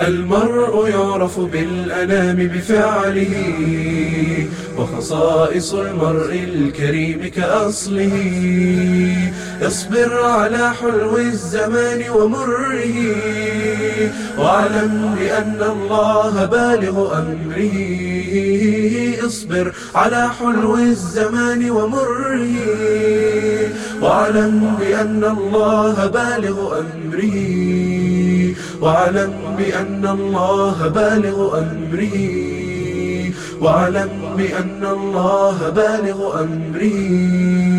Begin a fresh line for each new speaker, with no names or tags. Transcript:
المرء يعرف بالأنام بفعله وخصائص المرء الكريم كأصله. اصبر على حلو الزمان ومره واعلم بأن الله بالغ أمره. اصبر على حلو الزمان ومره واعلم بأن الله بالغ أمره. واعلم بأن الله بالغ أمره. واعلم بأن الله بالغ أمره.